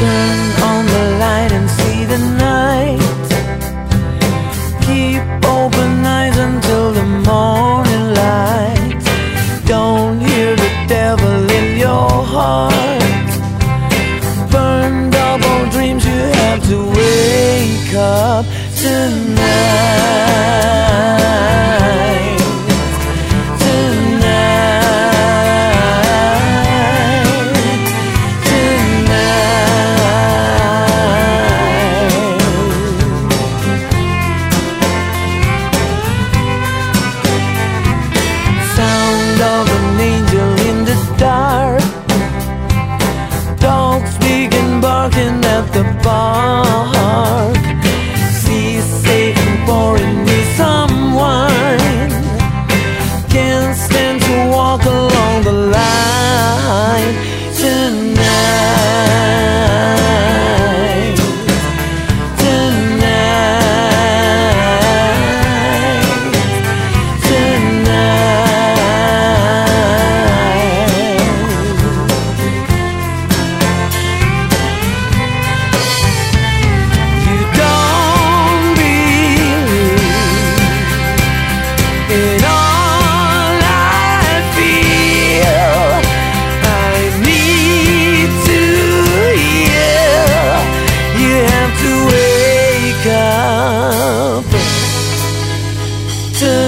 Turn on the light and see the night. Keep open eyes until the morning light. Don't hear the devil in your heart. Burn double dreams, you have to wake up tonight.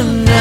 Tonight,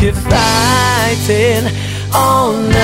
You have fighting all night.